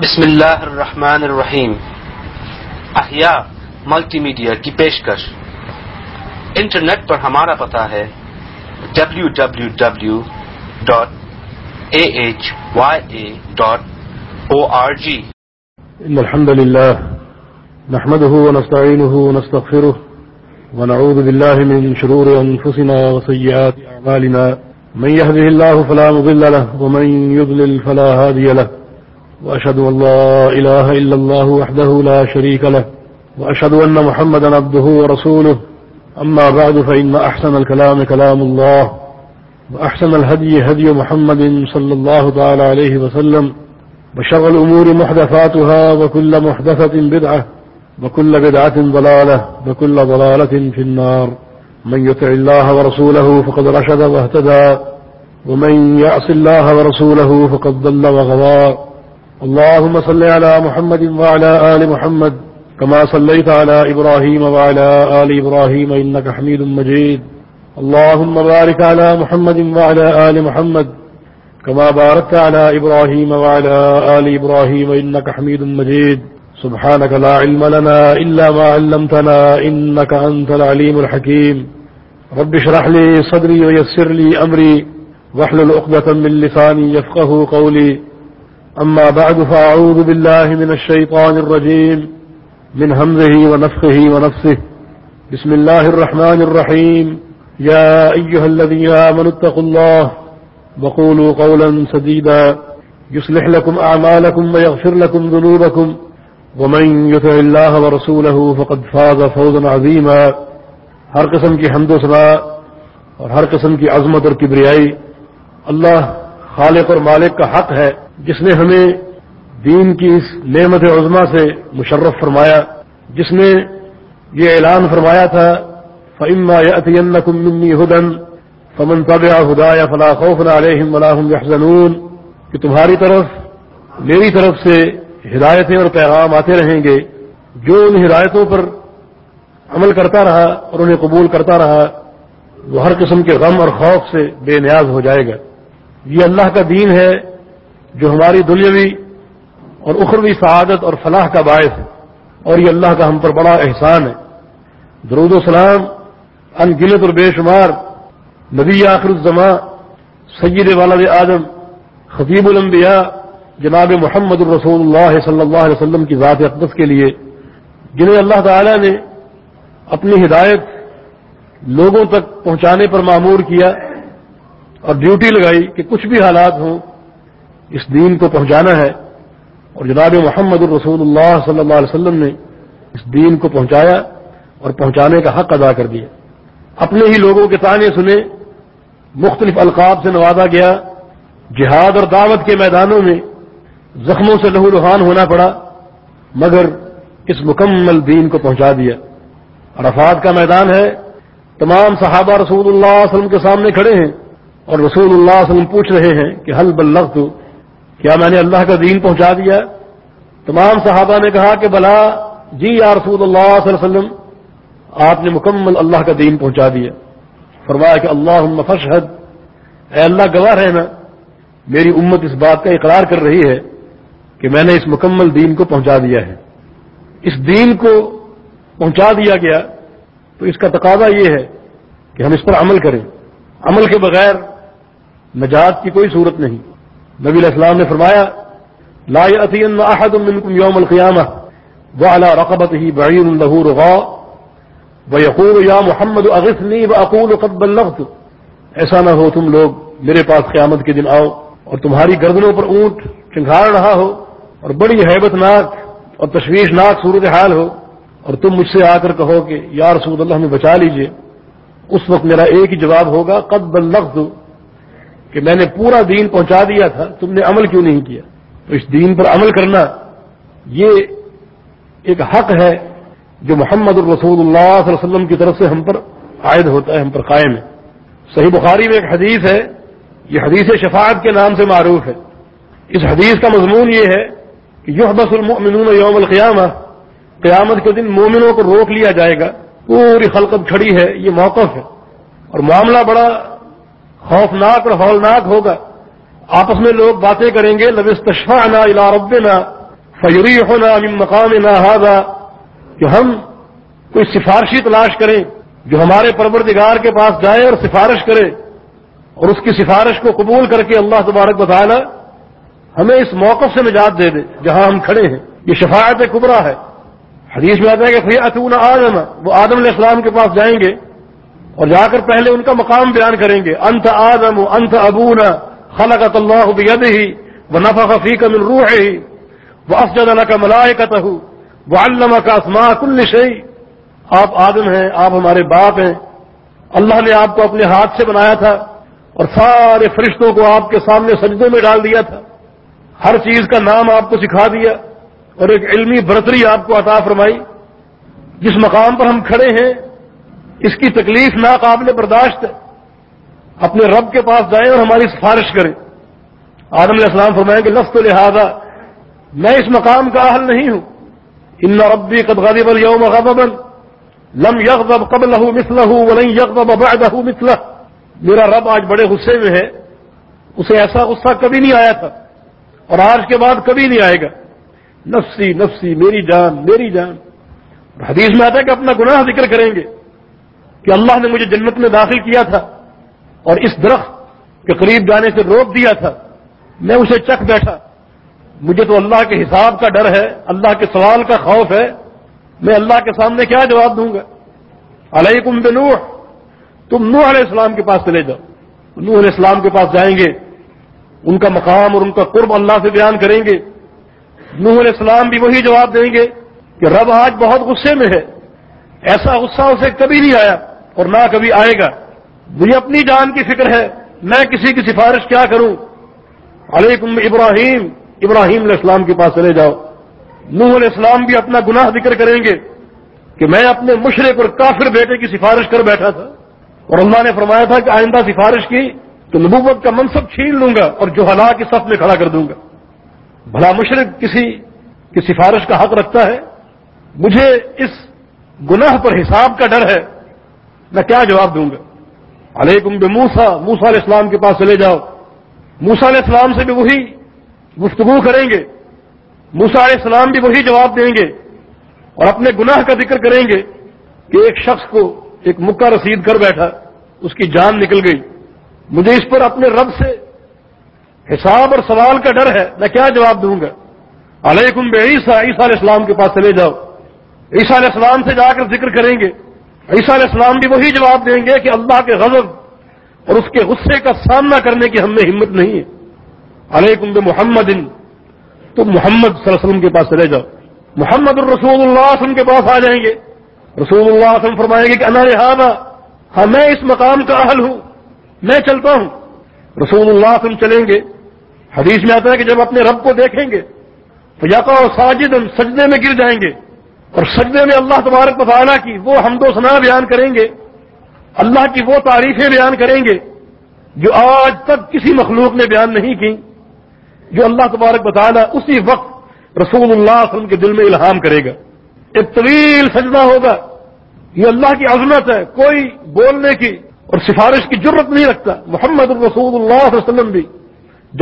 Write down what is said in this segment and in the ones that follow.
بسم اللہ الرحمن الرحیم۔ احیاء ملٹی میڈیا کی پیشکش۔ انٹرنیٹ پر ہمارا پتہ ہے W W W dot A H Y A dot O R G إن الحمد لله نحمده ونستعينه ونستغفره ونعوذ بالله من شرور أنفسنا وسيئات أعمالنا. من يهده الله فلا مضل له ومن يضلل فلا هادي له. وأشهد أن لا إله إلا الله وحده لا شريك له وأشهد أن محمدا عبده ورسوله. أما بعد، فإن أحسن الكلام كلام الله وأحسن الهدي هدي محمد صلى الله تعالى عليه وسلم وشر الأمور محدثاتها وكل محدثة بدعة وكل بدعة ضلالة وكل ضلالة في النار. من يطع الله ورسوله فقد رشد واهتدى ومن يعص الله ورسوله فقد ضل وغضى. اللهم صل على محمد وعلى آل محمد كما صليت على إبراهيم وعلى آل إبراهيم إنك حميد مجيد. اللهم بارك على محمد وعلى آل محمد كما باركت على إبراهيم وعلى آل إبراهيم إنك حميد مجيد. سبحانك لا علم لنا إلا ما علمتنا إنك أنت العليم الحكيم. رب شرح لي صدري ويسر لي أمري واحلل عقدة من لساني يفقه قولي. أما بعد فأعوذ بالله من الشيطان الرجيم، من همزه ونفخه ونفسه. بسم الله الرحمن الرحيم. يا أيها الذين آمنوا اتقوا الله وقولوا قولا سديدا. يصلح لكم أعمالكم ويغفر لكم ذنوبكم. ومن يتع الله ورسوله فقد فاز فوزا عظيما. ہر قسم کی حمد و سنا اور ہر قسم کی عظمت اور کبریائی. اللہ خالق اور مالک کا حق ہے. جس نے ہمیں دین کی اس نعمت عظما سے مشرف فرمایا، جس نے یہ اعلان فرمایا تھا فعما یتینکم ہدن فمن طب ہدا یا فلاح خوف علیہم ولاحم یحزنون کہ تمہاری طرف، میری طرف سے ہدایتیں اور پیغام آتے رہیں گے، جو ان ہدایتوں پر عمل کرتا رہا اور انہیں قبول کرتا رہا، وہ ہر قسم کے غم اور خوف سے بے نیاز ہو جائے گا۔ یہ اللہ کا دین ہے جو ہماری دنیاوی اور اخروی سعادت اور فلاح کا باعث ہے اور یہ اللہ کا ہم پر بڑا احسان ہے۔ درود و سلام ان گلت اور بے شمار نبی آخر الزماں سید والد آدم، خطیب الانبیاء، جناب محمد الرسول اللہ صلی اللہ علیہ وسلم کی ذات اقدس کے لیے، جنہیں اللہ تعالی نے اپنی ہدایت لوگوں تک پہنچانے پر معمور کیا اور ڈیوٹی لگائی کہ کچھ بھی حالات ہوں اس دین کو پہنچانا ہے اور جناب محمد الرسول اللہ صلی اللہ علیہ وسلم نے اس دین کو پہنچایا اور پہنچانے کا حق ادا کر دیا۔ اپنے ہی لوگوں کے تانے سنے، مختلف القاب سے نوازا گیا۔ جہاد اور دعوت کے میدانوں میں زخموں سے لہو لہان ہونا پڑا، مگر اس مکمل دین کو پہنچا دیا۔ عرفات کا میدان ہے، تمام صحابہ رسول اللہ علیہ وسلم کے سامنے کھڑے ہیں اور رسول اللہ علیہ وسلم پوچھ رہے ہیں کہ حل بلغت کیا میں نے اللہ کا دین پہنچا دیا؟ تمام صحابہ نے کہا کہ بلا جی یا رسول اللہ صلی اللہ علیہ وسلم، آپ نے مکمل اللہ کا دین پہنچا دیا۔ فرمایا کہ اللہ فشہد اے اللہ گواہ رہنا، میری امت اس بات کا اقرار کر رہی ہے کہ میں نے اس مکمل دین کو پہنچا دیا ہے۔ اس دین کو پہنچا دیا گیا تو اس کا تقاضا یہ ہے کہ ہم اس پر عمل کریں۔ عمل کے بغیر نجات کی کوئی صورت نہیں۔ نبی علیہ السلام نے فرمایا، لا يأتين احد منكم يوم القيامه وعلى رقبته بعير له رغاء ويقول يا محمد اغثني واقول قد بلغت. ایسا نہ ہو تم لوگ، میرے پاس قیامت کے دن آؤ اور تمہاری گردنوں پر اونٹ چنگھاڑ رہا ہو اور بڑی حیبت ناک اور تشویشناک صورت حال ہو اور تم مجھ سے آ کر کہو کہ، یا رسول اللہ، ہمیں بچا لیجیے۔ اس وقت میرا ایک ہی جواب ہوگا، قد بلغت. کہ میں نے پورا دین پہنچا دیا تھا، تم نے عمل کیوں نہیں کیا؟ تو اس دین پر عمل کرنا، یہ ایک حق ہے جو محمد الرسول اللہ صلی اللہ علیہ وسلم کی طرف سے ہم پر عائد ہوتا ہے، ہم پر قائم ہے۔ صحیح بخاری میں ایک حدیث ہے، یہ حدیث شفاعت کے نام سے معروف ہے۔ اس حدیث کا مضمون یہ ہے کہ یحبس المؤمنون یوم القیامہ، قیامت کے دن مومنوں کو روک لیا جائے گا۔ پوری خلقت کھڑی ہے، یہ موقف ہے۔ اور معاملہ بڑا خوفناک اور ہولناک ہوگا۔ آپس میں لوگ باتیں کریں گے لبستشفا نا الا ربنا فیوری ہونا مقام نہ کہ ہم کوئی سفارشی تلاش کریں، جو ہمارے پروردگار کے پاس جائے اور سفارش کرے، اور اس کی سفارش کو قبول کر کے اللہ تبارک بتانا ہمیں اس موقف سے نجات دے دے، جہاں ہم کھڑے ہیں۔ یہ شفاعت کبرا ہے۔ حدیث میں آتا ہے کہ اتون آدم، وہ آدم علیہ السلام کے پاس جائیں گے۔ اور جا کر پہلے ان کا مقام بیان کریں گے۔ انت آدم انت ابونا خلقت اللہ بید ہی وہ نفا فی کا من روح ہی وہ افجد اللہ کا ملائکت ہوں وہ علامہ کا اسما کل شہی آپ آدم ہیں، آپ ہمارے باپ ہیں۔ اللہ نے آپ کو اپنے ہاتھ سے بنایا تھا اور سارے فرشتوں کو آپ کے سامنے سجدوں میں ڈال دیا تھا۔ ہر چیز کا نام آپ کو سکھا دیا اور ایک علمی برتری آپ کو عطا فرمائی۔ جس مقام پر ہم کھڑے ہیں اس کی تکلیف ناقابل برداشت ہے۔ اپنے رب کے پاس جائیں اور ہماری سفارش کریں۔ آدم علیہ السلام فرمائیں کہ لفظ لہذا، میں اس مقام کا حل نہیں ہوں۔ ان ربی قد غضب اليوم غضبا، لم يغضب قبله مثله ولن يغضب بعده مثله۔ میرا رب آج بڑے غصے میں ہے۔ اسے ایسا غصہ کبھی نہیں آیا تھا۔ اور آج کے بعد کبھی نہیں آئے گا۔ نفسی نفسی، میری جان میری جان۔ حدیث میں آتا ہے کہ اپنا گناہ ذکر کریں گے۔ کہ اللہ نے مجھے جنت میں داخل کیا تھا اور اس درخت کے قریب جانے سے روک دیا تھا میں اسے چکھ بیٹھا مجھے تو اللہ کے حساب کا ڈر ہے اللہ کے سوال کا خوف ہے میں اللہ کے سامنے کیا جواب دوں گا؟ علیکم بنوح، تم نوح علیہ السلام کے پاس چلے جاؤ۔ نوح علیہ السلام کے پاس جائیں گے۔ ان کا مقام اور ان کا قرب اللہ سے بیان کریں گے۔ نوح علیہ السلام بھی وہی جواب دیں گے کہ رب آج بہت غصے میں ہے۔ ایسا غصہ اسے کبھی نہیں آیا۔ اور نہ کبھی آئے گا۔ مجھے اپنی جان کی فکر ہے، میں کسی کی سفارش کیا کروں؟ علیکم ابراہیم ابراہیم علیہ السلام کے پاس چلے جاؤ۔ نوح علیہ السلام بھی اپنا گناہ ذکر کریں گے کہ میں اپنے مشرق اور کافر بیٹے کی سفارش کر بیٹھا تھا۔ اور اللہ نے فرمایا تھا کہ آئندہ سفارش کی تو نبوت کا منصب چھین لوں گا اور جو حالات کی صف میں کھڑا کر دوں گا۔ بھلا مشرق کسی کی سفارش کا حق رکھتا ہے؟ مجھے اس گناہ پر حساب کا ڈر ہے۔ میں کیا جواب دوں گا؟ علیکم بے موسا موسا علیہ السلام کے پاس چلے جاؤ۔ موسا علیہ السلام سے بھی وہی گفتگو کریں گے۔ موسا علیہ السلام بھی وہی جواب دیں گے اور اپنے گناہ کا ذکر کریں گے کہ ایک شخص کو ایک مکہ رسید کر بیٹھا، اس کی جان نکل گئی۔ مجھے اس پر اپنے رب سے حساب اور سوال کا ڈر ہے، میں کیا جواب دوں گا؟ علیکم بے عیسیٰ عیسیٰ علیہ السلام کے پاس چلے جاؤ۔ عیسیٰ علیہ السلام سے جا کر ذکر کریں گے۔ عیسیٰ علیہ السلام بھی وہی جواب دیں گے کہ اللہ کے غضب اور اس کے غصے کا سامنا کرنے کی ہم میں ہمت نہیں ہے۔ علیکم بے محمد تم محمد صلی اللہ علیہ وسلم کے پاس چلے جاؤ۔ محمد الرسول اللہ وسلم کے پاس آ جائیں گے۔ رسول اللہ وسلم فرمائیں گے کہ انا لہٰذا ہاں میں اس مقام کا اہل ہوں، میں چلتا ہوں۔ رسول اللہ وسلم چلیں گے۔ حدیث میں آتا ہے کہ جب اپنے رب کو دیکھیں گے تو یقا ساجد سجدے میں گر جائیں گے۔ اور سجدے میں اللہ تبارک مطالعہ کی وہ حمد و ثنا بیان کریں گے، اللہ کی وہ تعریفیں بیان کریں گے جو آج تک کسی مخلوق نے بیان نہیں کی، جو اللہ تبارک بطالہ اسی وقت رسول اللہ علیہ وسلم کے دل میں الہام کرے گا۔ ایک طویل سجدہ ہوگا۔ یہ اللہ کی عظمت ہے، کوئی بولنے کی اور سفارش کی ضرورت نہیں رکھتا۔ محمد الرسول اللہ علیہ وسلم بھی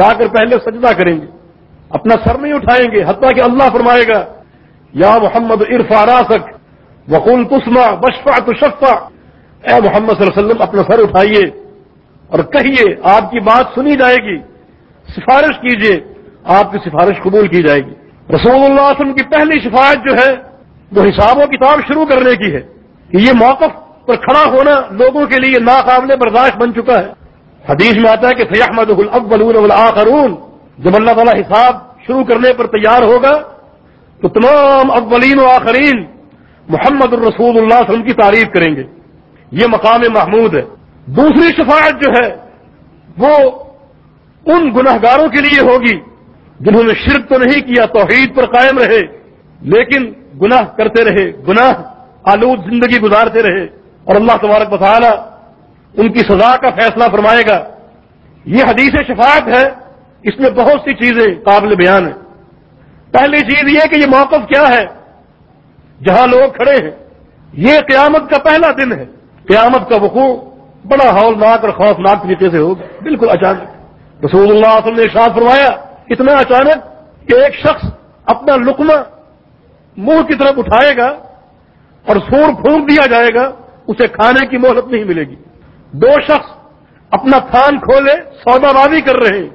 جا کر پہلے سجدہ کریں گے۔ اپنا سر نہیں اٹھائیں گے، حتیٰ کہ اللہ فرمائے گا یا محمد عرفا راسک وقول تسما بشفا تو شفا اے محمد صلی اللہ علیہ وسلم، اپنا سر اٹھائیے اور کہیے، آپ کی بات سنی جائے گی، سفارش کیجیے، آپ کی سفارش قبول کی جائے گی۔ رسول اللہ علیہ وسلم کی پہلی شفاعت جو ہے، وہ حساب و کتاب شروع کرنے کی ہے کہ یہ موقف پر کھڑا ہونا لوگوں کے لیے ناقابل برداشت بن چکا ہے۔ حدیث میں آتا ہے کہ سیاحمد الاولون والآخرون، جب اللہ تعالیٰ حساب شروع کرنے پر تیار ہوگا تو تمام اولین و آخرین محمد الرسول اللہ علیہ وسلم کی تعریف کریں گے۔ یہ مقام محمود ہے۔ دوسری شفاعت جو ہے، وہ ان گناہ گاروں کے لیے ہوگی جنہوں نے شرک تو نہیں کیا، توحید پر قائم رہے، لیکن گناہ کرتے رہے، گناہ آلود زندگی گزارتے رہے۔ اور اللہ تبارک بطالہ ان کی سزا کا فیصلہ فرمائے گا۔ یہ حدیث شفاعت ہے۔ اس میں بہت سی چیزیں قابل بیان ہیں۔ پہلی چیز یہ کہ یہ موقف کیا ہے؟ جہاں لوگ کھڑے ہیں، یہ قیامت کا پہلا دن ہے۔ قیامت کا وقوع بڑا ہولناک اور خوفناک طریقے سے ہوگا۔ بالکل اچانک۔ رسول اللہ وسلم نے ارشاد فرمایا، اتنا اچانک کہ ایک شخص اپنا لکما منہ کی طرف اٹھائے گا اور سور پھونک دیا جائے گا، اسے کھانے کی مہلت نہیں ملے گی۔ دو شخص اپنا تھان کھولے سودا بازی کر رہے ہیں۔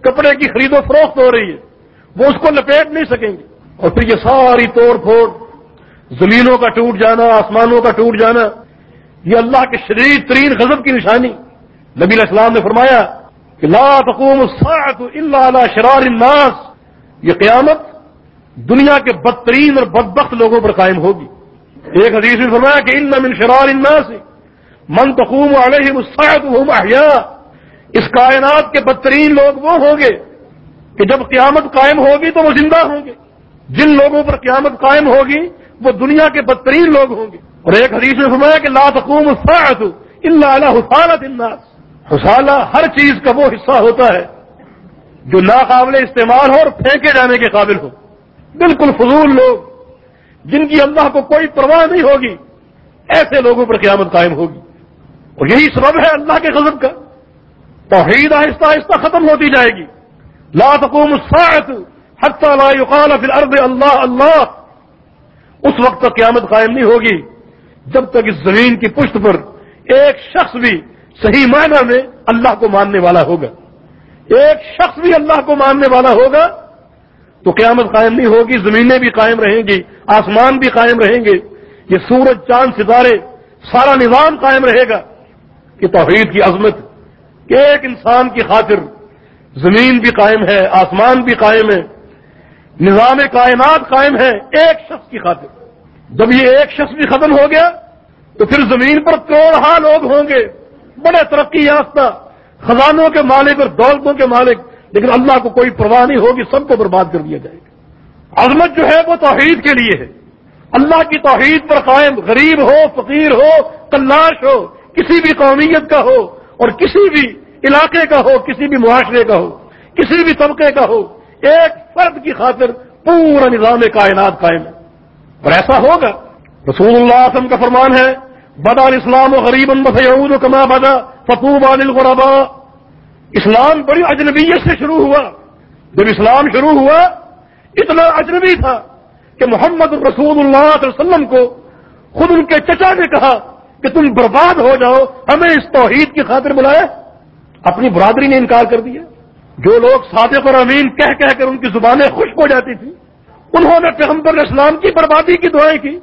کپڑے کی خرید و فروخت ہو رہی ہے۔ وہ اس کو لپیٹ نہیں سکیں گے۔ اور پھر یہ ساری توڑ پھوڑ زمینوں کا ٹوٹ جانا، آسمانوں کا ٹوٹ جانا، یہ اللہ کے شدید ترین غضب کی نشانی۔ نبی علیہ السلام نے فرمایا کہ لا تقوم الا على شرار الناس۔ یہ قیامت دنیا کے بدترین اور بدبخت لوگوں پر قائم ہوگی۔ ایک حدیث نے فرمایا کہ ان من شرار الناس من تقوم علیہ وهم احیاء اس کائنات کے بدترین لوگ وہ ہوں گے کہ جب قیامت قائم ہوگی تو وہ زندہ ہوں گے۔ جن لوگوں پر قیامت قائم ہوگی، وہ دنیا کے بدترین لوگ ہوں گے۔ اور ایک حدیث نے فرمایا کہ لا تقوم الساعت الا على حصالت الناس۔ حصالہ ہر چیز کا وہ حصہ ہوتا ہے جو ناقابل استعمال ہو اور پھینکے جانے کے قابل ہو۔ بالکل فضول لوگ۔ جن کی اللہ کو کوئی پرواہ نہیں ہوگی، ایسے لوگوں پر قیامت قائم ہوگی۔ اور یہی سبب ہے اللہ کے غضب کا۔ توحید آہستہ آہستہ ختم ہوتی جائے گی۔ لا تقوم الساعت حتى لا يقال في الارض اللہ اللہ اس وقت تک قیامت قائم نہیں ہوگی جب تک اس زمین کی پشت پر ایک شخص بھی صحیح معنی میں اللہ کو ماننے والا ہوگا۔ ایک شخص بھی اللہ کو ماننے والا ہوگا تو قیامت قائم نہیں ہوگی، زمینیں بھی قائم رہیں گی، آسمان بھی قائم رہیں گے۔ یہ سورج، چاند، ستارے، سارا نظام قائم رہے گا۔ کہ توحید کی عظمت کہ ایک انسان کی خاطر زمین بھی قائم ہے، آسمان بھی قائم ہے، نظام کائنات قائم ہے، ایک شخص کی خاطر۔ جب یہ ایک شخص بھی ختم ہو گیا، تو پھر زمین پر کروڑہ ہاں لوگ ہوں گے۔ بڑے ترقی یافتہ، خزانوں کے مالک اور دولتوں کے مالک۔ لیکن اللہ کو کوئی پرواہ نہیں ہوگی، سب کو برباد کر دیا جائے گا۔ عظمت جو ہے وہ توحید کے لیے ہے۔ اللہ کی توحید پر قائم، غریب ہو، فقیر ہو کلاش ہو، کسی بھی قومیت کا ہو اور کسی بھی علاقے کا ہو، کسی بھی معاشرے کا ہو، کسی بھی طبقے کا ہو، ایک فرد کی خاطر پورا نظام کائنات قائم ہے۔ اور ایسا ہوگا۔ رسول اللہ وسلم کا فرمان ہے، بدا اسلام و غریب و کما بدا فتوب الغربا اسلام بڑی اجنبیت سے شروع ہوا۔ جب اسلام شروع ہوا، اتنا اجنبی تھا کہ محمد رسول اللہ علیہ وسلم کو خود ان کے چچا نے کہا کہ تم برباد ہو جاؤ، ہمیں اس توحید کی خاطر بلایا اپنی برادری نے انکار کر دیا جو لوگ صادق اور امین کہہ کہہ کر ان کی زبانیں خشک ہو جاتی تھی انہوں نے پیغمبر اسلام کی بربادی کی دعائیں کی۔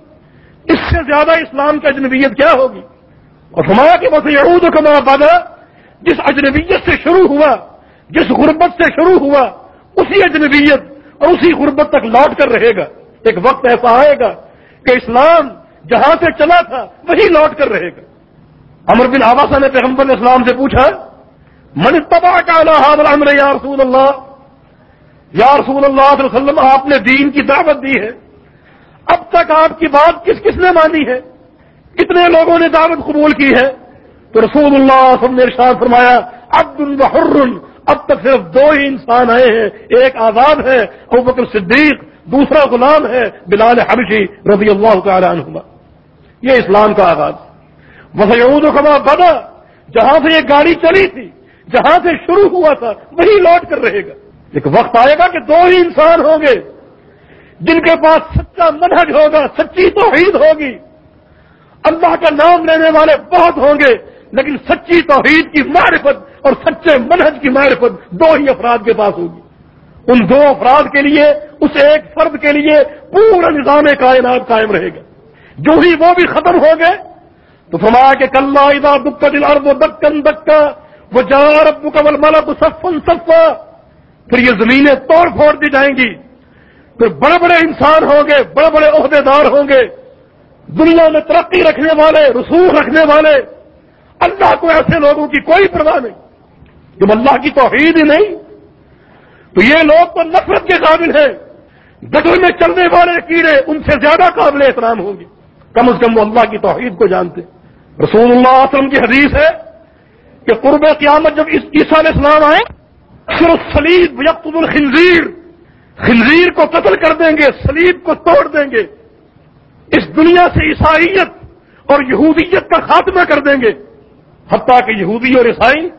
اس سے زیادہ اسلام کی اجنبیت کیا ہوگی؟ اور ہمارا کہ بس یعود کما بادا جس اجنبیت سے شروع ہوا، جس غربت سے شروع ہوا، اسی اجنبیت اور اسی غربت تک لوٹ کر رہے گا۔ ایک وقت ایسا آئے گا کہ اسلام جہاں سے چلا تھا، وہی لوٹ کر رہے گا۔ امر بن آباسا نے پیغمبر اسلام سے پوچھا من تباہ کا اللہ یا رسول اللہ یا رسول اللہ علیہ وسلم، آپ نے دین کی دعوت دی ہے۔ اب تک آپ کی بات کس کس نے مانی ہے؟ کتنے لوگوں نے دعوت قبول کی ہے؟ تو رسول اللہ صلی اللہ علیہ وسلم نے ارشاد فرمایا، عبد البحر اب تک صرف دو ہی انسان آئے ہیں۔ ایک آزاد ہے، ابو بکر صدیق، دوسرا غلام ہے، بلال حبشی رضی اللہ تعالی عنہما۔ یہ اسلام کا آغاز۔ وسعود خبا بدا، جہاں سے یہ گاڑی چلی تھی جہاں سے شروع ہوا تھا وہی لوٹ کر رہے گا۔ ایک وقت آئے گا کہ دو ہی انسان ہوں گے۔ جن کے پاس سچا منہج ہوگا، سچی توحید ہوگی۔ اللہ کا نام لینے والے بہت ہوں گے، لیکن سچی توحید کی معرفت اور سچے منہج کی معرفت دو ہی افراد کے پاس ہوگی۔ ان دو افراد کے لیے، اس ایک فرد کے لیے پورا نظام کائنات قائم رہے گا۔ جو ہی وہ بھی ختم ہو گئے تو فرمایا کہ کل ادا دکا دل ارب دکن دکا وہ جار ابو کمل مالا تو سفن سفا پھر یہ زمینیں توڑ پھوڑ دی جائیں گی۔ پھر بڑے بڑے انسان ہوں گے، بڑے بڑے عہدے دار ہوں گے۔ دنیا میں ترقی رکھنے والے، رسوخ رکھنے والے۔ اللہ کو ایسے لوگوں کی کوئی پرواہ نہیں۔ جب اللہ کی توحید ہی نہیں۔ تو یہ لوگ تو نفرت کے قابل ہیں۔ گٹر میں چلنے والے کیڑے ان سے زیادہ قابل احترام ہوں گے۔ کم از کم وہ اللہ کی توحید کو جانتے۔ رسول اللہ علیہ وسلم کی حدیث ہے کہ قرب قیامت جب اس عیسیٰ علیہ السلام آئے صرف سلیب یقب الخنزیر، خنزیر کو قتل کر دیں گے سلیب کو توڑ دیں گے۔ اس دنیا سے عیسائیت اور یہودیت کا خاتمہ کر دیں گے۔ حتیٰ کہ یہودی اور عیسائی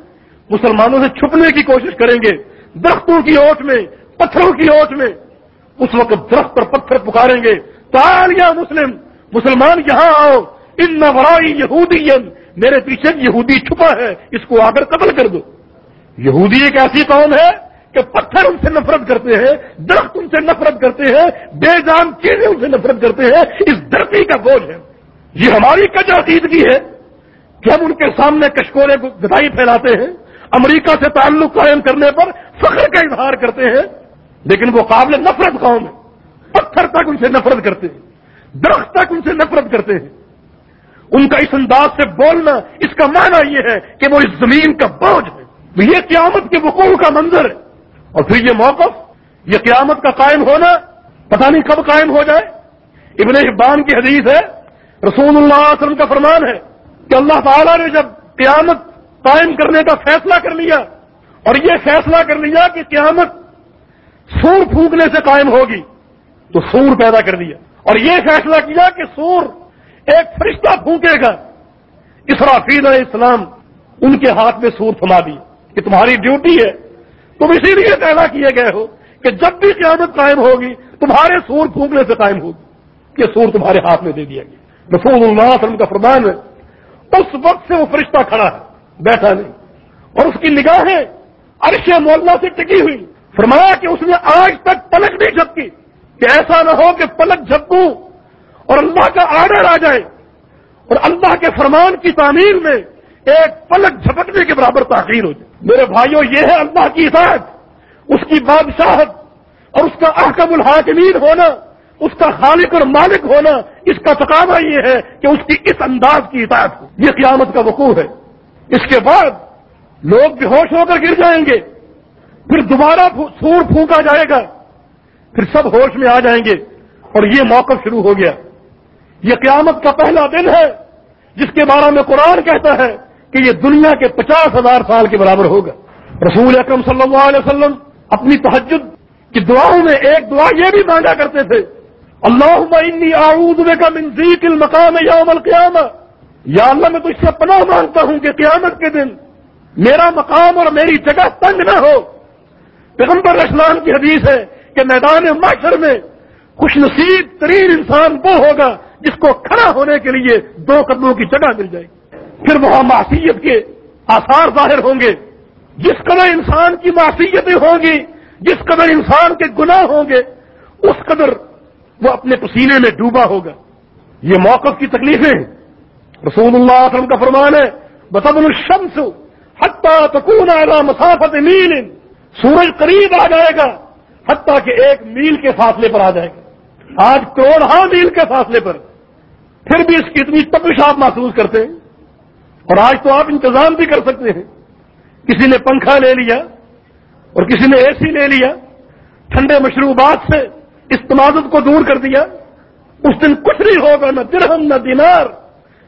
مسلمانوں سے چھپنے کی کوشش کریں گے، درختوں کی اوٹ میں، پتھروں کی اوٹ میں۔ اس وقت درخت پر پتھر پکاریں گے۔ یا مسلم، مسلمان یہاں آؤ۔ ان نورائی یہودی میرے پیچھے یہودی چھپا ہے، اس کو آ کر قتل کر دو۔ یہودی ایک ایسی قوم ہے کہ پتھر ان سے نفرت کرتے ہیں، درخت ان سے نفرت کرتے ہیں، بے جان چیزیں ان سے نفرت کرتے ہیں۔ اس دھرتی کا بوجھ ہے۔ یہ ہماری کج عقیدگی ہے کہ ہم ان کے سامنے کشکورے کو گدائی پھیلاتے ہیں، امریکہ سے تعلق قائم کرنے پر فخر کا اظہار کرتے ہیں۔ لیکن وہ قابل نفرت قوم ہے۔ پتھر تک ان سے نفرت کرتے ہیں، درخت تک ان سے نفرت کرتے ہیں۔ ان کا اس انداز سے بولنا، اس کا معنی یہ ہے کہ وہ اس زمین کا بوجھ ہے۔ یہ قیامت کے وقوع کا منظر ہے۔ اور پھر یہ موقف، یہ قیامت کا قائم ہونا، پتہ نہیں کب قائم ہو جائے۔ ابن حبان کی حدیث ہے، رسول اللہ علیہ وسلم کا فرمان ہے کہ اللہ تعالیٰ نے جب قیامت قائم کرنے کا فیصلہ کر لیا، اور یہ فیصلہ کر لیا کہ قیامت سور پھونکنے سے قائم ہوگی، تو سور پیدا کر دیا۔ اور یہ فیصلہ کیا کہ سور ایک فرشتہ پھونکے گا۔ اسرافیل علیہ السلام ان کے ہاتھ میں سور تھما دی کہ تمہاری ڈیوٹی ہے۔ تم اسی لیے پیدا کیے گئے ہو کہ جب بھی قیامت قائم ہوگی، تمہارے سور پھونکنے سے قائم ہوگی۔ یہ سور تمہارے ہاتھ میں دے دیا گیا۔ رسول اللہ علیہ وسلم کا فرمان ہے، اس وقت سے وہ فرشتہ کھڑا ہے، بیٹھا نہیں۔ اور اس کی نگاہیں عرش مولا سے ٹکی ہوئی۔ فرمایا کہ اس نے آج تک پلک نہیں جھپکی۔ کہ ایسا نہ ہو کہ پلک جھپکوں۔ اور اللہ کا آرڈر آ جائے اور اللہ کے فرمان کی تعمیر میں ایک پلک جھپکنے کے برابر تاخیر ہو جائے۔ میرے بھائیوں یہ ہے اللہ کی اطاعت، اس کی بادشاہت اور اس کا احکم الحاکمین ہونا، اس کا خالق اور مالک ہونا، اس کا تقاضا یہ ہے کہ اس کی اس انداز کی اطاعت ہو۔ یہ قیامت کا وقوع ہے۔ اس کے بعد لوگ بے ہوش ہو کر گر جائیں گے، پھر دوبارہ سور پھونکا جائے گا، پھر سب ہوش میں آ جائیں گے اور یہ موقف شروع ہو گیا۔ یہ قیامت کا پہلا دن ہے جس کے بارے میں قرآن کہتا ہے کہ یہ دنیا کے پچاس ہزار سال کے برابر ہوگا۔ رسول اکرم صلی اللہ علیہ وسلم اپنی تحجد کی دعاؤں میں ایک دعا یہ بھی مانگا کرتے تھے اللہ انی اعوذ بک من ذیق المقام یوم القیامہ. یا اللہ، میں تجھ سے پناہ مانگتا ہوں کہ قیامت کے دن میرا مقام اور میری جگہ تنگ نہ ہو۔ پیغمبر اسلام کی حدیث ہے کہ میدان معاشر میں خوش نصیب ترین انسان وہ ہوگا جس کو کھڑا ہونے کے لیے دو قدموں کی جگہ مل جائے گی پھر وہاں معصیت کے آثار ظاہر ہوں گے۔ جس قدر انسان کی معصیتیں ہوں گی، جس قدر انسان کے گناہ ہوں گے، اس قدر وہ اپنے پسینے میں ڈوبا ہوگا۔ یہ موقف کی تکلیفیں رسول اللہ علیہ وسلم کا فرمان ہے بطب الشمس حتیٰ تکون مسافت میل سورج قریب آ جائے گا حتیٰ کہ ایک میل کے فاصلے پر آ جائے گا۔ آج کروڑ ہاں میل کے فاصلے پر پھر بھی اس کی اتنی تپش آپ محسوس کرتے ہیں اور آج تو آپ انتظام بھی کر سکتے ہیں کسی نے پنکھا لے لیا اور کسی نے اے سی لے لیا، ٹھنڈے مشروبات سے استمادت کو دور کر دیا۔ اس دن کچھ نہیں ہوگا، نہ درہم، نہ دینار۔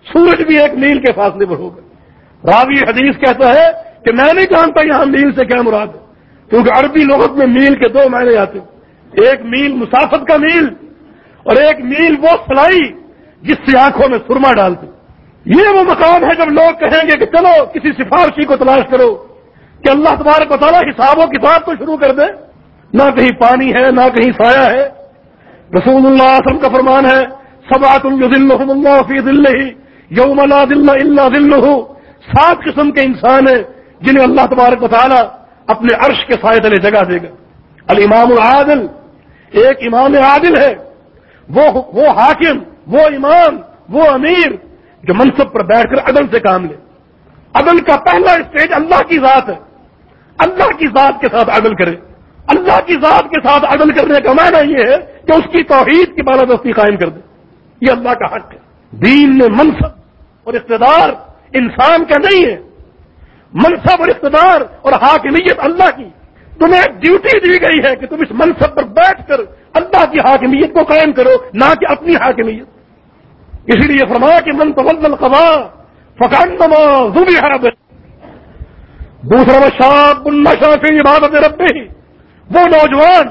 سورج بھی ایک میل کے فاصلے پر ہوگا۔ راوی حدیث کہتا ہے کہ میں نہیں جانتا یہاں میل سے کیا مراد ہے، کیونکہ عربی لغت میں میل کے دو معنی آتے ایک میل مسافت کا میل اور ایک میل وہ سلائی جس سے آنکھوں میں سرما ڈالتے یہ وہ مقام ہے جب لوگ کہیں گے کہ چلو کسی سفارشی کو تلاش کرو کہ اللہ تبارک بطالہ حساب و کتاب کو شروع کر دے۔ نہ کہیں پانی ہے، نہ کہیں سایہ ہے۔ رسول اللہ علیہ وسلم کا فرمان ہے سبات اللہ فی دل یوم لا دل اللہ دل سات قسم کے انسان ہیں جنہیں اللہ تبارک تعالیٰ اپنے عرش کے سائے تلے جگہ دے گا۔ الامام العادل، ایک امام عادل ہے۔ وہ وہ حاکم، وہ امام، وہ امیر، جو منصب پر بیٹھ کر عدل سے کام لے۔ عدل کا پہلا اسٹیج اللہ کی ذات ہے۔ اللہ کی ذات کے ساتھ عدل کرے۔ اللہ کی ذات کے ساتھ عدل کرنے کا معنی یہ ہے کہ اس کی توحید کی بالادستی قائم کر دے۔ یہ اللہ کا حق ہے۔ دین میں منصب اور اقتدار انسان کا نہیں ہے۔ منصب اور اقتدار اور حاکمیت اللہ کی۔ تمہیں ڈیوٹی دی گئی ہے کہ تم اس منصب پر بیٹھ کر اللہ کی حاکمیت کو قائم کرو، نہ کہ اپنی حاکمیت۔ اسی لیے فرمایا کہ من القبا فقان دوسرا شاپ النشا کی عبادت ربے ہی وہ نوجوان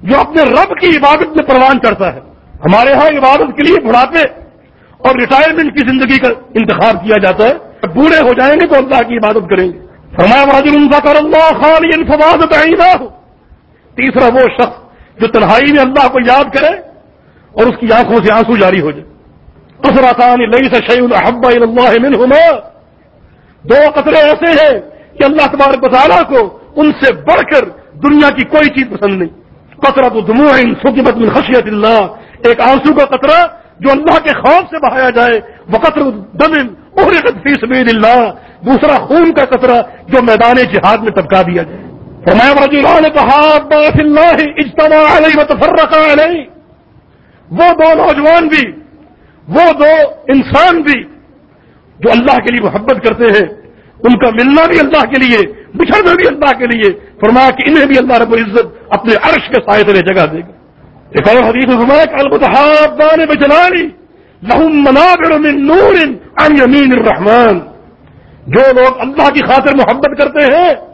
جو اپنے رب کی عبادت میں پروان چڑھتا ہے۔ ہمارے ہاں عبادت کے لیے بڑھاپے اور ریٹائرمنٹ کی زندگی کا انتخاب کیا جاتا ہے۔ بوڑھے ہو جائیں گے تو اللہ کی عبادت کریں گے۔ فرمایا ان کا کر اللہ خان فواد ہو تیسرا وہ شخص جو تنہائی میں اللہ کو یاد کرے اور اس کی آنکھوں سے آنسو جاری ہو جائے۔ قصراتان لئی سے شعی الحبا اللہ منہما۔ دو قطرے ایسے ہیں کہ اللہ تبارک تعالیٰ کو ان سے بڑھ کر دنیا کی کوئی چیز پسند نہیں۔ قطرہ تو دموع سکیمت من خشیت اللہ۔ ایک آنسو کا قطرہ جو اللہ کے خوف سے بہایا جائے۔ وہ قطر دمن فی سبیل اللہ۔ دوسرا خون کا قطرہ جو میدان جہاد میں ٹپکا دیا جائے۔ فرمایا، رجلان تحابا فی اللہ اجتماع علیہ وتفرقا علیہ وہ دو نوجوان بھی، وہ دو انسان بھی جو اللہ کے لیے محبت کرتے ہیں، ان کا ملنا بھی اللہ کے لیے، بچھڑنا بھی اللہ کے لیے۔ فرمایا کہ انہیں بھی اللہ رب العزت اپنے عرش کے سائے تلے جگہ دے گا۔ ایک اور حدیث فرمایا کہ البتحابان بجلانی لہم منابر من نور عن یمین الرحمن۔ جو لوگ اللہ کی خاطر محبت کرتے ہیں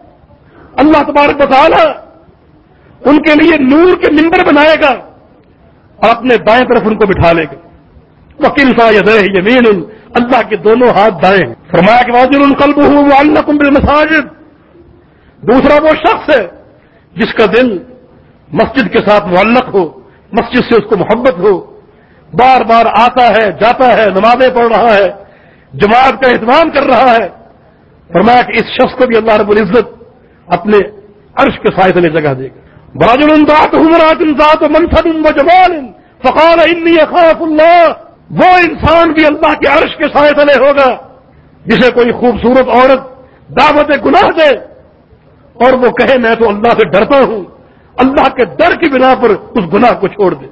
اللہ تبارک بطالہ ان کے لیے نور کے ممبر بنائے گا اور اپنے دائیں طرف ان کو بٹھا لے گا۔ وکیل سا یمین اللہ کے دونوں ہاتھ دائیں فرمایا کہ واضح القلب ہوں وہ اللہ کمبل مساجد دوسرا وہ شخص ہے جس کا دل مسجد کے ساتھ معلق ہو، مسجد سے اس کو محبت ہو۔ بار بار آتا ہے، جاتا ہے، نمازیں پڑھ رہا ہے، جماعت کا اہتمام کر رہا ہے۔ فرمایا کہ اس شخص کو بھی اللہ رب العزت اپنے عرش کے سائے سے جگہ دے گا براج الداط حمرات ذات منصب و جمال فقال انی خاف اللہ۔ وہ انسان بھی اللہ کے عرش کے سائے تلے ہوگا، جسے کوئی خوبصورت عورت دعوت گناہ دے۔ اور وہ کہے، میں تو اللہ سے ڈرتا ہوں۔ اللہ کے ڈر کی بنا پر اس گناہ کو چھوڑ دے۔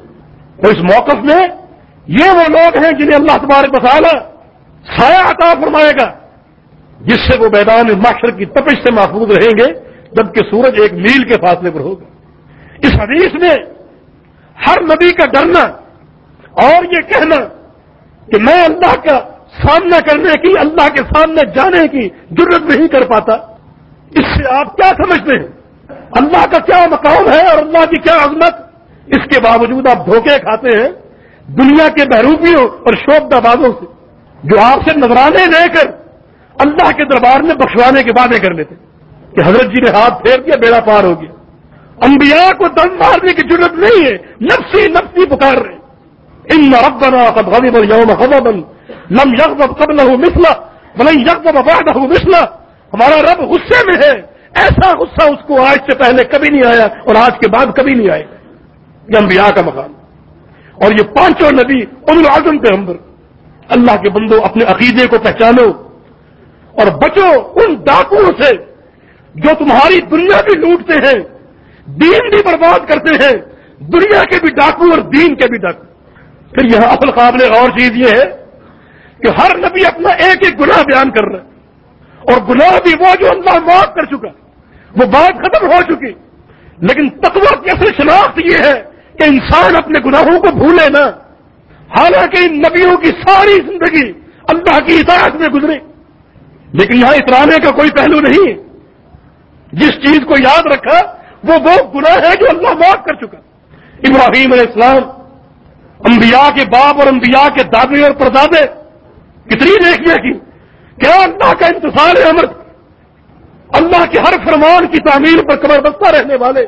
تو اس موقف میں یہ وہ لوگ ہیں جنہیں اللہ تبارک مسالہ سایہ عطا فرمائے گا۔ جس سے وہ میدان معاشر کی تپش سے محفوظ رہیں گے، جبکہ سورج ایک میل کے فاصلے پر ہوگا۔ اس حدیث میں ہر نبی کا ڈرنا اور یہ کہنا کہ میں اللہ کا سامنا کرنے کی، اللہ کے سامنے جانے کی ضرورت نہیں کر پاتا، اس سے آپ کیا سمجھتے ہیں؟ اللہ کا کیا مقام ہے اور اللہ کی کیا عظمت؟ اس کے باوجود آپ دھوکے کھاتے ہیں دنیا کے بحروبیوں اور شوق دبازوں سے، جو آپ سے نظرانے لے کر اللہ کے دربار میں بخشوانے کے باتیں کر لیتے کہ حضرت جی نے ہاتھ پھیر دیا، بیڑا پار ہو گیا۔ انبیاء کو دم مارنے کی ضرورت نہیں ہے، نفسی نفسی پکار رہے ان ربنا قد غضب اليوم غضبا لم يغضب قبله مثله ولن يغضب بعده مثله۔ ہمارا رب غصے میں ہے، ایسا غصہ اس کو آج سے پہلے کبھی نہیں آیا اور آج کے بعد کبھی نہیں آئے یہ انبیاء کا مقام۔ اور یہ پانچوں نبی ان العظم پہ ہمبر۔ اللہ کے بندوں اپنے عقیدے کو پہچانو۔ اور بچو ان ڈاکوؤں سے جو تمہاری دنیا بھی لوٹتے ہیں، دین بھی برباد کرتے ہیں، دنیا کے بھی ڈاکو اور دین کے بھی ڈاکو۔ پھر یہاں اصل قابل اور چیز یہ ہے کہ ہر نبی اپنا ایک ایک گناہ بیان کر رہا ہے۔ اور گناہ بھی وہ جو اللہ معاف کر چکا وہ بات ختم ہو چکی۔ لیکن تقوی کی اصل شناخت یہ ہے کہ انسان اپنے گناہوں کو بھولے نا حالانکہ ان نبیوں کی ساری زندگی اللہ کی اطاعت میں گزرے لیکن یہاں اترانے کا کوئی پہلو نہیں۔ جس چیز کو یاد رکھا، وہ وہ گناہ ہے جو اللہ معاف کر چکا۔ ابراہیم علیہ السلام، انبیاء کے باپ اور انبیاء کے دادے اور پردادے، کتنی دیکھنے کی۔ کیا اللہ کا انتظار ہے امر؟ اللہ کے ہر فرمان کی تعمیر پر کمر بستہ رہنے والے۔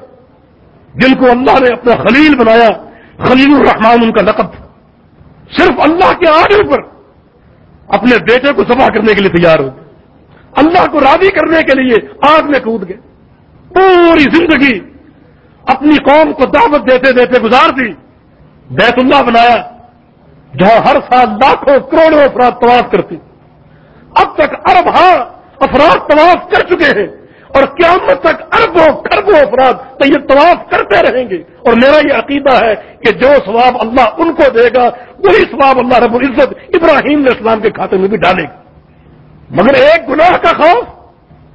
جن کو اللہ نے اپنا خلیل بنایا، خلیل الرحمان ان کا لقب۔ صرف اللہ کے آنے پر اپنے بیٹے کو سبا کرنے کے لیے تیار ہو اللہ کو راضی کرنے کے لیے آگ میں کود گئے۔ پوری زندگی اپنی قوم کو دعوت دیتے دیتے گزار دی۔ بیت اللہ بنایا جہاں ہر سال لاکھوں کروڑوں افراد طواف کرتی اب تک ارب ہاں افراد طواف کر چکے ہیں اور قیامت تک اربوں خربوں افراد تو یہ طواف کرتے رہیں گے۔ اور میرا یہ عقیدہ ہے کہ جو ثواب اللہ ان کو دے گا، وہی ثواب اللہ رب العزت ابراہیم علیہ السلام کے کھاتے میں بھی ڈالے گا۔ مگر ایک گناہ کا خوف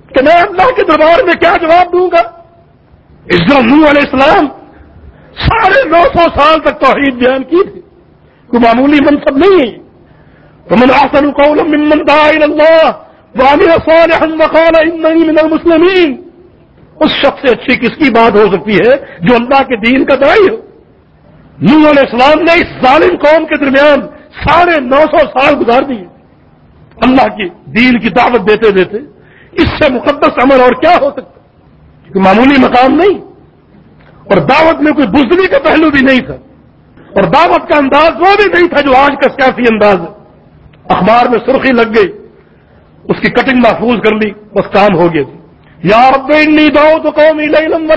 کہ میں اللہ کے دربار میں کیا جواب دوں گا؟ عزت نو علیہ السلام ساڑھے نو سو سال تک توحید بیان کی تھی۔ کوئی معمولی منصب نہیں ہے۔ تو من آسن کو اللہ صالحا وقال انني من المسلمين اس شخص سے اچھی کس کی بات ہو سکتی ہے جو اللہ کے دین کا دائی ہو؟ نور علیہ السلام نے اس ظالم قوم کے درمیان ساڑھے نو سو سال گزار دیے۔ اللہ کی دین کی دعوت دیتے دیتے اس سے مقدس عمل اور کیا ہو سکتا؟ کہ معمولی مقام نہیں۔ اور دعوت میں کوئی بزدلی کا پہلو بھی نہیں تھا۔ اور دعوت کا انداز وہ بھی نہیں تھا جو آج کا سیاسی انداز ہے۔ اخبار میں سرخی لگ گئی، اس کی کٹنگ محفوظ کر لی، بس کام ہو گیا یا رب انی داؤ تو قومی لم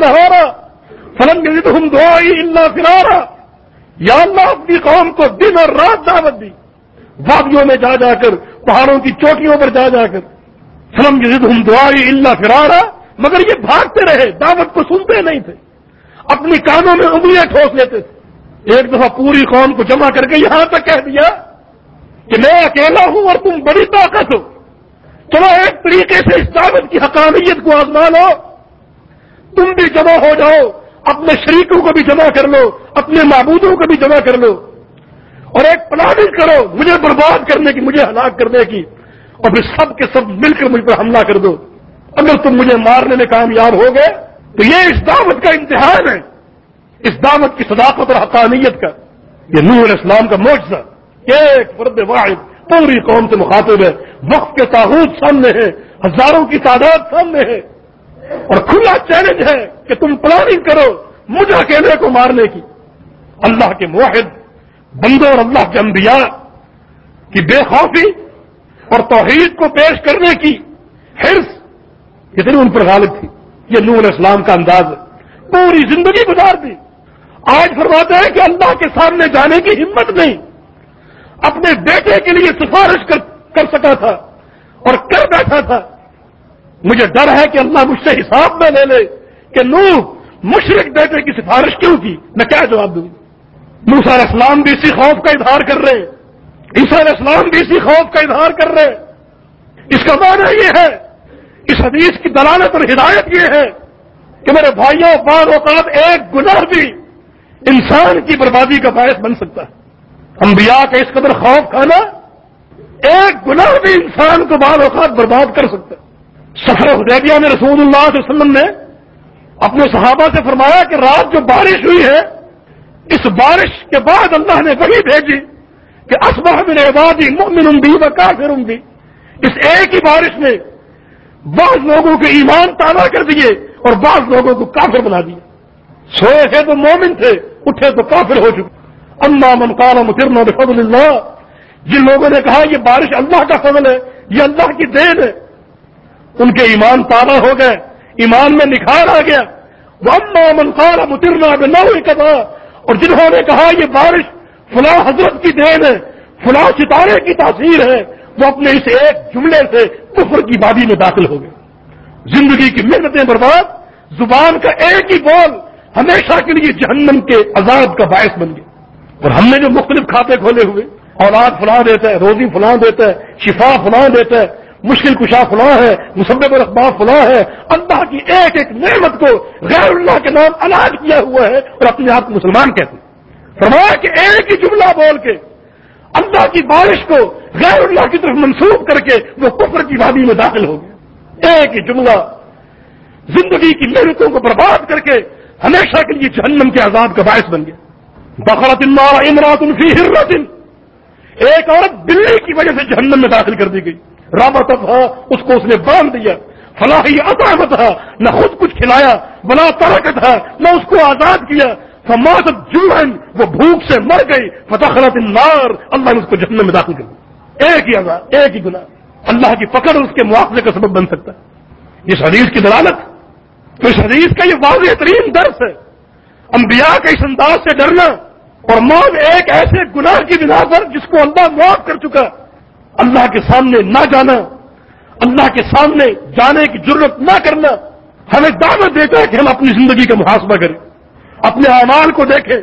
فلم ہم دعائی اللہ فرارا۔ یا اللہ اپنی قوم کو دن اور رات دعوت دی۔ وادیوں میں جا جا کر، پہاڑوں کی چوٹیوں پر جا جا کر۔ فلم جد ہم دعائی اللہ فرارا، مگر یہ بھاگتے رہے، دعوت کو سنتے نہیں تھے۔ اپنی کانوں میں انگلیاں ٹھوس لیتے تھے۔ ایک دفعہ پوری قوم کو جمع کر کے یہاں تک کہہ دیا کہ میں اکیلا ہوں اور تم بڑی طاقت ہو۔ چلو ایک طریقے سے اس دعوت کی حقانیت کو آزما لو تم بھی جمع ہو جاؤ، اپنے شریکوں کو بھی جمع کر لو، اپنے معبودوں کو بھی جمع کر لو۔ اور ایک پلاننگ کرو، مجھے برباد کرنے کی، مجھے ہلاک کرنے کی۔ اور پھر سب کے سب مل کر مجھ پر حملہ کر دو۔ اگر تم مجھے مارنے میں کامیاب ہو گئے، تو یہ اس دعوت کا امتحان ہے۔ اس دعوت کی صداقت اور حقانیت کا۔ یہ نور اسلام کا معجزہ۔ ایک فرد واحد، پوری قوم سے مخاطب ہے۔ وقت کے تاحود سامنے ہے، ہزاروں کی تعداد سامنے ہے۔ اور کھلا چیلنج ہے کہ تم پلاننگ کرو مجھے اکیلے کو مارنے کی۔ اللہ کے معاہد بندوں اور اللہ کے انبیاء کی بے خوفی اور توحید کو پیش کرنے کی حرص کتنی ان پر غالب تھی۔ یہ نور اسلام کا انداز ہے۔ پوری زندگی گزار دی۔ آج فرماتے ہیں کہ اللہ کے سامنے جانے کی ہمت نہیں۔ اپنے بیٹے کے لیے سفارش کر کر سکا تھا اور کر بیٹھا تھا۔ مجھے ڈر ہے کہ اللہ مجھ سے حساب میں لے لے کہ نو مشرق بیٹے کی سفارش کیوں کی؟ میں کیا جواب دوں؟ موسا علیہ السلام بھی اسی خوف کا اظہار کر رہے عیسیٰ علیہ السلام بھی اسی خوف کا اظہار کر رہے اس کا معنی یہ ہے، اس حدیث کی دلالت اور ہدایت یہ ہے کہ میرے بھائیوں، بعض اوقات ایک گناہ بھی انسان کی بربادی کا باعث بن سکتا ہے۔ انبیاء کا اس قدر خوف کھانا ایک گناہ بھی انسان کو بعض اوقات برباد کر سکتا ہے۔ سفر حدیبیہ میں رسول اللہ علیہ وسلم نے اپنے صحابہ سے فرمایا کہ رات جو بارش ہوئی ہے اس بارش کے بعد اللہ نے وہی بھیجی کہ اسبح من عبادی مؤمن بھی و کافر بھی اس ایک ہی بارش میں بعض لوگوں کے ایمان تالا کر دیے اور بعض لوگوں کو کافر بنا دیے سوئے تھے تو مومن تھے، اٹھے تو کافر ہو چکے۔ اما من قال مترنا بفضل اللہ۔ جن لوگوں نے کہا یہ بارش اللہ کا فضل ہے، یہ اللہ کی دین ہے۔ ان کے ایمان تازہ ہو گئے، ایمان میں نکھار آ گیا۔ وہ اما من قال مترنا بنا کہا اور جنہوں نے کہا یہ بارش فلاں حضرت کی دین ہے، فلاں ستارے کی تاثیر ہے، وہ اپنے اس ایک جملے سے کفر کی وادی میں داخل ہو گئے۔ زندگی کی محنتیں برباد، زبان کا ایک ہی بول ہمیشہ کے لیے جہنم کے عذاب کا باعث بن گئے اور ہم نے جو مختلف کھاتے کھولے ہوئے، اولاد فلاں دیتا ہے، روزی فلاں دیتا ہے، شفا فلاں دیتا ہے مشکل کشا فلاں ہے مسبب الخبا فلاں ہے، اللہ کی ایک ایک نعمت کو غیر اللہ کے نام علاج کیا ہوا ہے اور اپنے آپ کو مسلمان کہتے ہیں۔ فرمایا کہ ایک ہی جملہ بول کے اللہ کی بارش کو غیر اللہ کی طرف منسوخ کر کے وہ کفر کی وادی میں داخل ہو گیا۔ ایک ہی جملہ زندگی کی محنتوں کو برباد کر کے ہمیشہ کے لیے جہنم کے عذاب کا باعث بن گیا۔ بخرت اللہ امرات الفی ہرت ایک عورت بلی کی وجہ سے جہنم میں داخل کر دی گئی۔ رابط تھا، اس کو اس نے باندھ دیا۔ فلاحی اطامت تھا، نہ خود کچھ کھلایا، بلا ترک تھا، نہ اس کو آزاد کیا۔ فماس جوہن، وہ بھوک سے مر گئی۔ فتخرت النار، اللہ نے اس کو جہنم میں داخل کر ایک ہی عذاب، ایک ہی گناہ۔ اللہ کی پکڑ اس کے معاوضے کا سبب بن سکتا ہے۔ یہ حدیث کی دلالت۔ تو اس حدیث کا یہ واضح ترین درس ہے۔ انبیاء کا اس انداز سے ڈرنا اور موت ایک ایسے گناہ کی بنا پر جس کو اللہ معاف کر چکا اللہ کے سامنے نہ جانا، اللہ کے سامنے جانے کی ضرورت نہ کرنا، ہمیں دعوت دیتا ہے کہ ہم اپنی زندگی کا محاسبہ کریں، اپنے اعمال کو دیکھیں،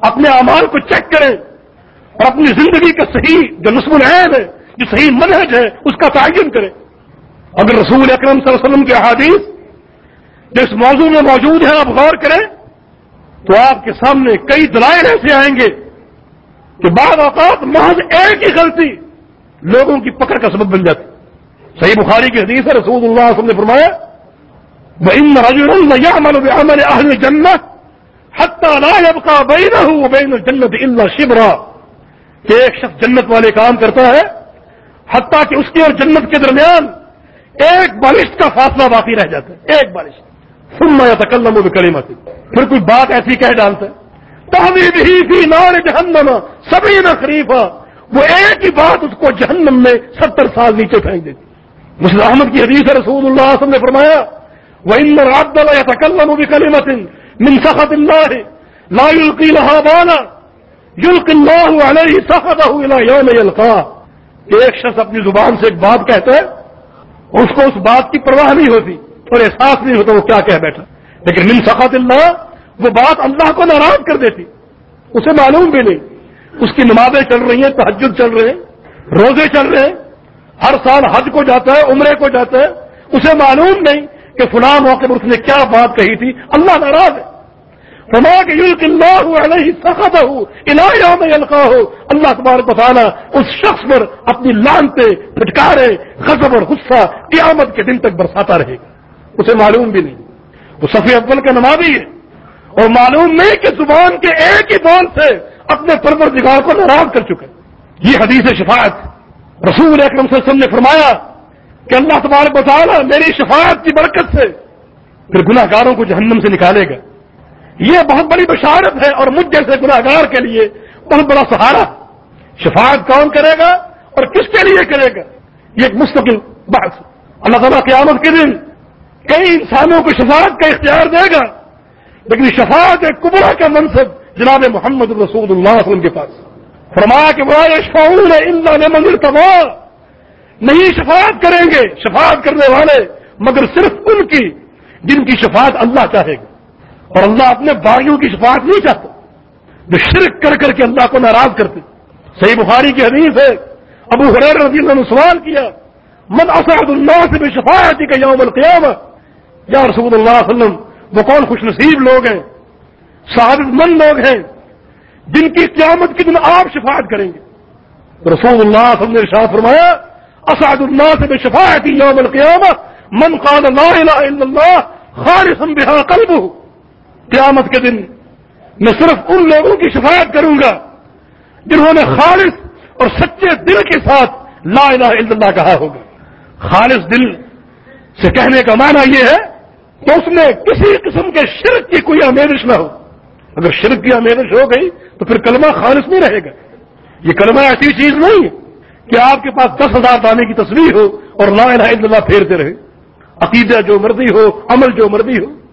اپنے اعمال کو چیک کریں اور اپنی زندگی کا صحیح جو نسم العین ہے، جو صحیح منہج ہے، اس کا تعین کریں۔ اگر رسول اکرم صلی اللہ علیہ وسلم کے حادیث جس موضوع میں موجود ہیں، آپ غور کریں تو آپ کے سامنے کئی دلائل ایسے آئیں گے کہ بعض اوقات محض ایک ہی غلطی لوگوں کی پکڑ کا سبب بن جاتی صحیح بخاری کی حدیث ہے، رسول اللہ علیہ وسلم نے فرمایا وہ ان جنت حتہ لا بین جنت اللہ شبرا۔ کہ ایک شخص جنت والے کام کرتا ہے، حتیٰ کہ اس کی اور جنت کے درمیان ایک بارش کا فاصلہ باقی رہ جاتا ہے۔ ایک بارش سما یا تکلم و بکڑی مت پھر کوئی بات ایسی کہہ ڈالتا ہے۔ تحویل ہی فی نار جہنم سبھی نہ خریفہ وہ ایک ہی بات اس کو جہنم میں ستر سال نیچے پھینک دیتی۔ مسلم احمد کی حدیث رسول اللہ وسلم نے فرمایا وہ ان رات یا تکلم و بکڑی مت من سخت اللہ لا يلقي لها بالا يلقي الله عليه سخطه الى ایک شخص اپنی زبان سے ایک بات کہتا ہے، اس کو اس بات کی پرواہ نہیں ہوتی اور احساس نہیں ہوتا وہ کیا کہہ بیٹھا۔ لیکن من سخت اللہ وہ بات اللہ کو ناراض کر دیتی، اسے معلوم بھی نہیں۔ اس کی نمازیں چل رہی ہیں تحجد چل رہے ہیں، روزے چل رہے ہیں۔ ہر سال حج کو جاتا ہے، عمرے کو جاتا ہے۔ اسے معلوم نہیں کہ فلاں موقع پر اس نے کیا بات کہی تھی۔ اللہ ناراض ہے۔ فما کے اللہ علیہ سخت ہو میں القا ہو اللہ تبارک تعالیٰ اس شخص پر اپنی لانتے پھٹکارے، غضب اور غصہ قیامت کے دن تک برساتا رہے گا۔ اسے معلوم بھی نہیں۔ وہ صفی اول کا نمازی ہے۔ اور معلوم نہیں کہ زبان کے ایک ہی بول سے اپنے پرور دگار کو ناراض کر چکے یہ حدیث شفاعت رسول اکرم صلی اللہ علیہ وسلم نے فرمایا کہ اللہ تبارک تعالیٰ میری شفاعت کی برکت سے پھر گناہ گاروں کو جہنم سے نکالے گا۔ یہ بہت بڑی بشارت ہے اور مجھ جیسے گناہ گار کے لیے بہت بڑا سہارا۔ شفاعت کون کرے گا اور کس کے لیے کرے گا؟ یہ ایک مستقل بات اللہ تعالیٰ قیامت کے دن کئی انسانوں کو شفاعت کا اختیار دے گا، لیکن شفاعت ایک کبرا کا منصب جناب محمد رسول اللہ علیہ وسلم کے پاس۔ فرمایا کہ برائے شعور اللہ منظر تباہ نہیں شفاعت کریں گے شفاعت کرنے والے، مگر صرف ان کی جن کی شفاعت اللہ چاہے گا۔ اور اللہ اپنے باغیوں کی شفاعت نہیں چاہتا۔ جو شرک کر کر کے اللہ کو ناراض کرتے۔ صحیح بخاری کی حدیث ہے۔ ابو حریر رضی اللہ نے سوال کیا، من اسعد اللہ سے بے شفاعتی کا یوم القیامت یا رسول اللہ علیہ وسلم، وہ کون خوش نصیب لوگ ہیں؟ صحابت مند لوگ ہیں، جن کی قیامت کی دن آپ شفاعت کریں گے۔ رسول اللہ علیہ وسلم نے فرمایا، اسعد اللہ سے بے شفاعتی یوم القیامت من قال لا الہ الا اللہ خالصا بها قلبه قیامت کے دن میں صرف ان لوگوں کی شفایت کروں گا جنہوں نے خالص اور سچے دل کے ساتھ لا الہ الا اللہ کہا ہوگا۔ خالص دل سے کہنے کا معنی یہ ہے کہ اس میں کسی قسم کے شرک کی کوئی آمیزش نہ ہو۔ اگر شرک کی آمیزش ہو گئی تو پھر کلمہ خالص نہیں رہے گا۔ یہ کلمہ ایسی چیز نہیں ہے کہ آپ کے پاس دس ہزار دانے کی تصویر ہو اور لا الہ الا اللہ پھیرتے رہے۔ عقیدہ جو مرضی ہو، عمل جو مرضی ہو۔